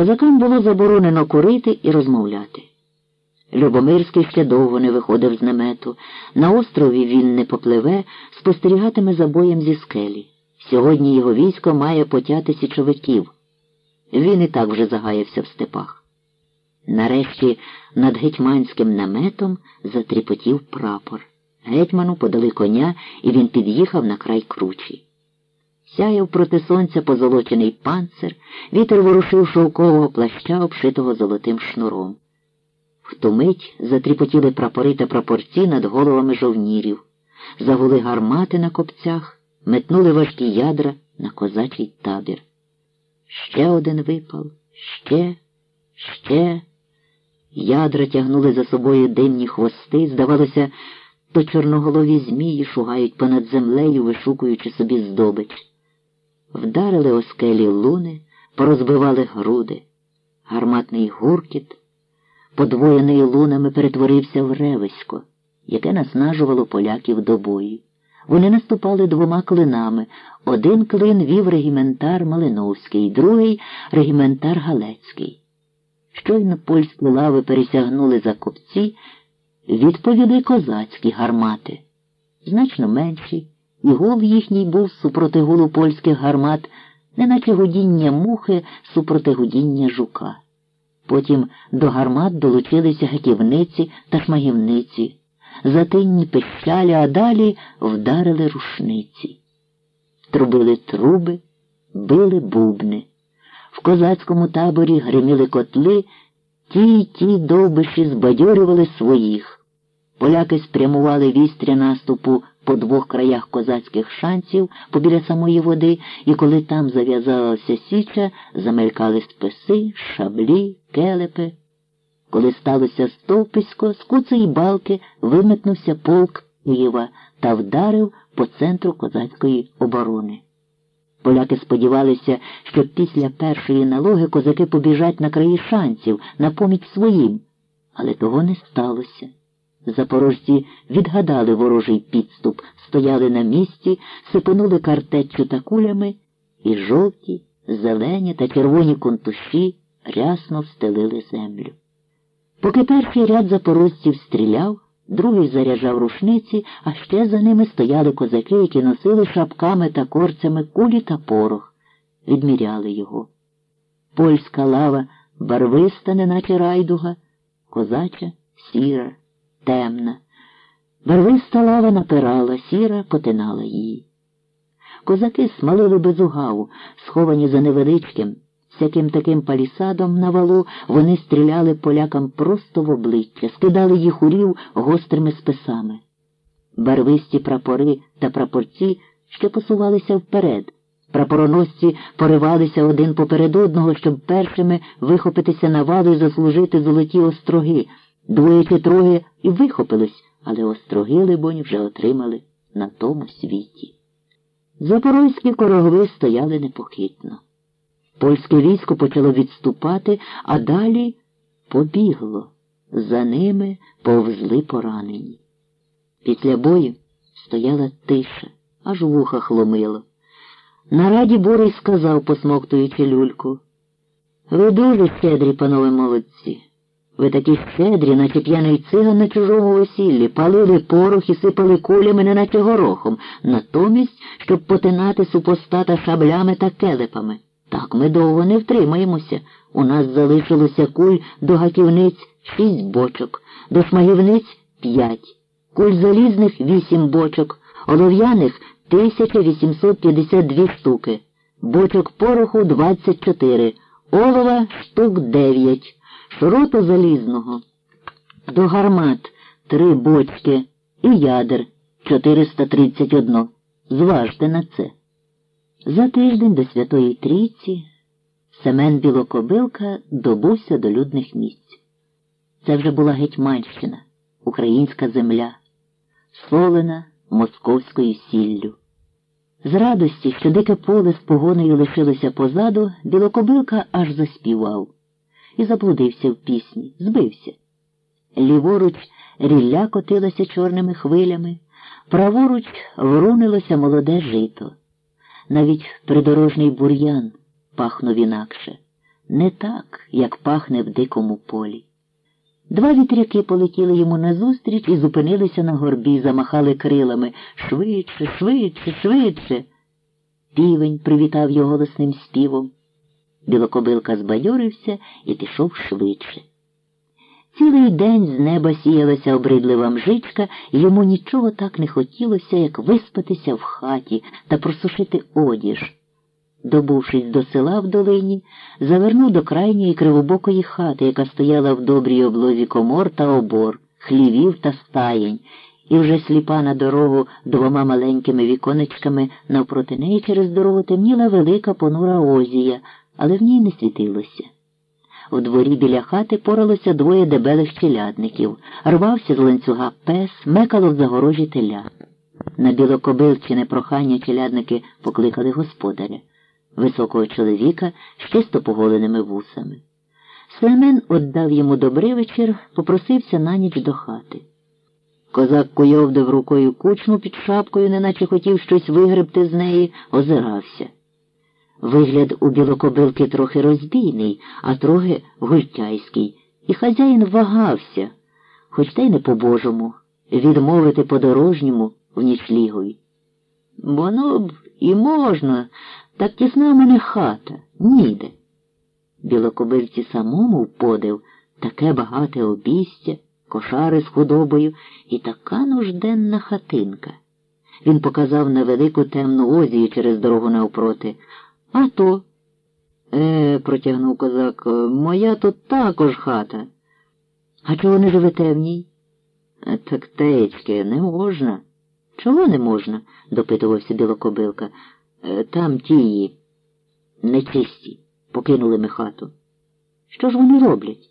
Козакам було заборонено курити і розмовляти. Любомирський ще довго не виходив з намету. На острові він не попливе, спостерігатиме за боєм зі скелі. Сьогодні його військо має потяти січовиків. Він і так вже загаявся в степах. Нарешті над гетьманським наметом затріпотів прапор. Гетьману подали коня, і він під'їхав на край кручі. Сяяв проти сонця позолочений панцир, вітер ворушив шовкового плаща, обшитого золотим шнуром. В ту мить затріпотіли прапори та прапорці над головами жовнірів, загули гармати на копцях, метнули важкі ядра на козачий табір. Ще один випал, ще, ще. Ядра тягнули за собою димні хвости, здавалося, то чорноголові змії шугають понад землею, вишукуючи собі здобич. Вдарили оскелі луни, порозбивали груди, гарматний гуркіт, подвоєний лунами перетворився в ревисько, яке наснажувало поляків до бою. Вони наступали двома клинами. Один клин вів регіментар Малиновський, другий регіментар Галецький. Щойно польські лави пересягнули за копці, відповіли козацькі гармати, значно менші, і гул їхній був супроти гулу польських гармат, неначе гудіння мухи супроти гудіння жука. Потім до гармат долучилися гатівниці та шмагівниці, затинні пищалі, а далі вдарили рушниці. Трубили труби, били бубни. В козацькому таборі гриміли котли, ті й ті довбиші збадьорювали своїх. Поляки спрямували вістря наступу по двох краях козацьких шанців побіля самої води, і коли там зав'язалася січа, замелькали списи, шаблі, келепи. Коли сталося стовписько, з куцеї балки виметнувся полк Києва та вдарив по центру козацької оборони. Поляки сподівалися, що після першої налоги козаки побіжать на краї шанців на поміч своїм, але того не сталося. Запорожці відгадали ворожий підступ, стояли на місці, сипонули картеччю та кулями, і жовті, зелені та червоні контуші рясно встелили землю. Поки перший ряд запорожців стріляв, другий заряджав рушниці, а ще за ними стояли козаки, які носили шапками та корцями кулі та порох, відміряли його. Польська лава барвиста, неначе райдуга, козача сіра темна. Барвиста лава напирала, сіра потинала її. Козаки смалили без угаву, сховані за невеличким, всяким таким палісадом на валу, вони стріляли полякам просто в обличчя, скидали їх у рів гострими списами. Барвисті прапори та прапорці ще посувалися вперед. Прапороносці поривалися один поперед одного, щоб першими вихопитися на валу і заслужити золоті остроги. Двоє чи троє і вихопились, але остроги, либонь, вже отримали на тому світі. Запорозькі корогви стояли непохитно. Польське військо почало відступати, а далі побігло. За ними повзли поранені. Після бою стояла тиша, аж вуха хломило. На раді Борий сказав, посмоктуючи люльку. Ви дуже щедрі, панове молодці. Ви такі щедрі, наче п'яний циган на чужому весіллі, палили порох і сипали кулями, не наче горохом, натомість, щоб потинати супостата шаблями та келепами. Так ми довго не втримаємося. У нас залишилося куль до гаківниць шість бочок, до шмагівниць п'ять, куль залізних вісім бочок, олов'яних 1852 штуки, бочок пороху 24, олова штук дев'ять рота залізного до гармат три боцьки і ядер 431. Зважте на це. За тиждень до Святої Трійці Семен Білокобилка добувся до людних місць. Це вже була Гетьманщина, українська земля, солена московською сіллю. З радості, що дике поле з погоною лишилося позаду, білокобилка аж заспівав і заблудився в пісні, збився. Ліворуч рілля котилася чорними хвилями, праворуч врунилося молоде жито. Навіть придорожний бур'ян пахнув інакше. не так, як пахне в дикому полі. Два вітряки полетіли йому назустріч і зупинилися на горбі, замахали крилами швидше, швидше, швидше. Півень привітав його голосним співом. Білокобилка збадьорився і пішов швидше. Цілий день з неба сіялася обридлива мжичка, і йому нічого так не хотілося, як виспатися в хаті та просушити одіж. Добувшись до села в долині, завернув до крайньої кривобокої хати, яка стояла в добрій облозі комор та обор, хлівів та стаєнь, і вже сліпа на дорогу двома маленькими віконечками навпроти неї через дорогу темніла велика понура озія, але в ній не світилося. У дворі біля хати поралося двоє дебелих челядників, рвався з ланцюга пес, мекало в загорожі теля. На білокобилчине прохання челядники покликали господаря, високого чоловіка з чисто поголеними вусами. Слемен отдав йому добрий вечір, попросився на ніч до хати. Козак куйовдив рукою кучму під шапкою, неначе хотів щось вигребти з неї, озирався. Вигляд у білокобилки трохи розбійний, а трохи гультяйський, і хазяїн вагався, хоч та й не по-божому, відмовити подорожньому в нічлігові. Воно б і можна, так тісна в мене хата, ніде. Білокобильці самому вподив таке багате обістя, кошари з худобою і така нужденна хатинка. Він показав на велику темну озію через дорогу навпроти. А то, е, протягнув козак, моя тут також хата. А чого не живете в ній? «Е, Так течки, не можна. Чого не можна? допитувався білокобилка. «Е, Там тії нечисті покинули ми хату. Що ж вони роблять?